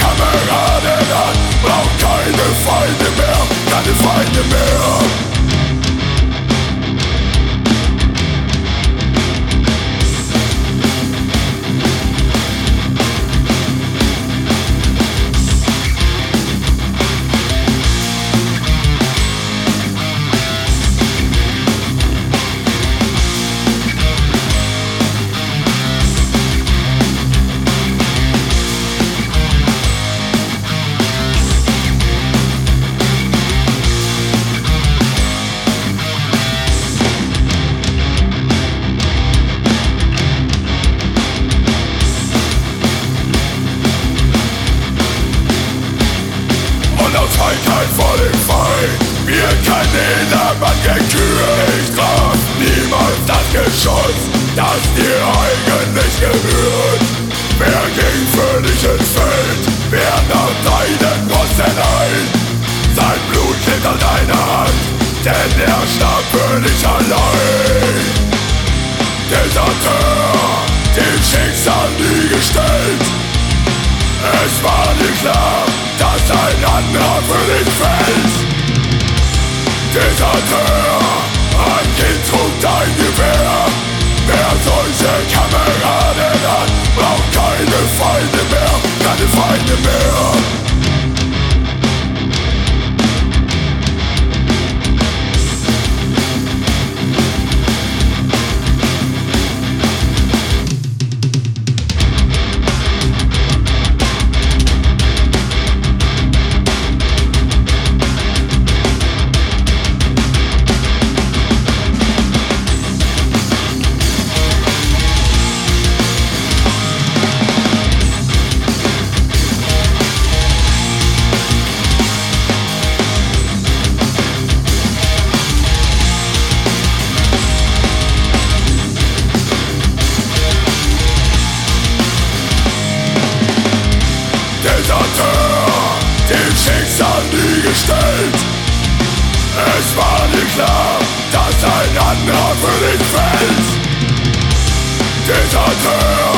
camera, den har Man kan inte Schutz, das dir eigentlich gebührt. Wer ging für dich ins Feld, wer nahm deinen Posten ein? Sein Blut liegt an deiner Hand, denn er starb für dich allein. Deserteur, dem Schicksal nie gestellt. Es war dir klar, dass ein anderer für dich fällt. Deserteur. the mirror völlig klar, dass ein anderer für dich fällt. Dieser Tür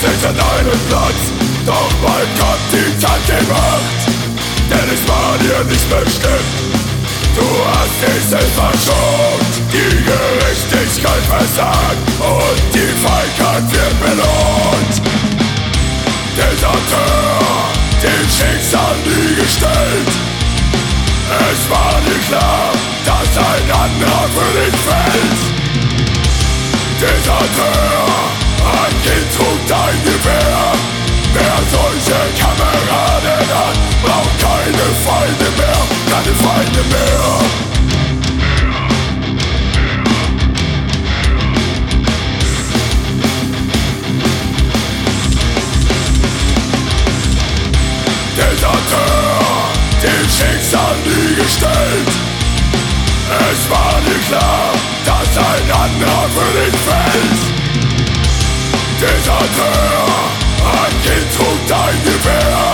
sich an einen Platz, doch bald kommt die Zeit die Macht, denn ich war dir nicht bestimmt. Du hast dich selbst verschont, die Gerechtigkeit versagt und die Feigheit wird belohnt. Deserteur, dem Schicksal nie gestellt. Es war dir klar, dass ein anderer für dich fällt. Deserteur. Trodde vær Hver døgse Man kan ikke fejle mere Kan ikke Gewehr.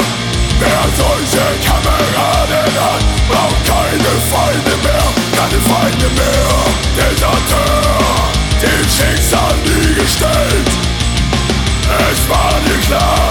Wer solche Kameraden hat, braucht keine Feinde mehr, keine Feinde mehr. Deserteur, dem Schicksal nie gestellt. Es war dir klar,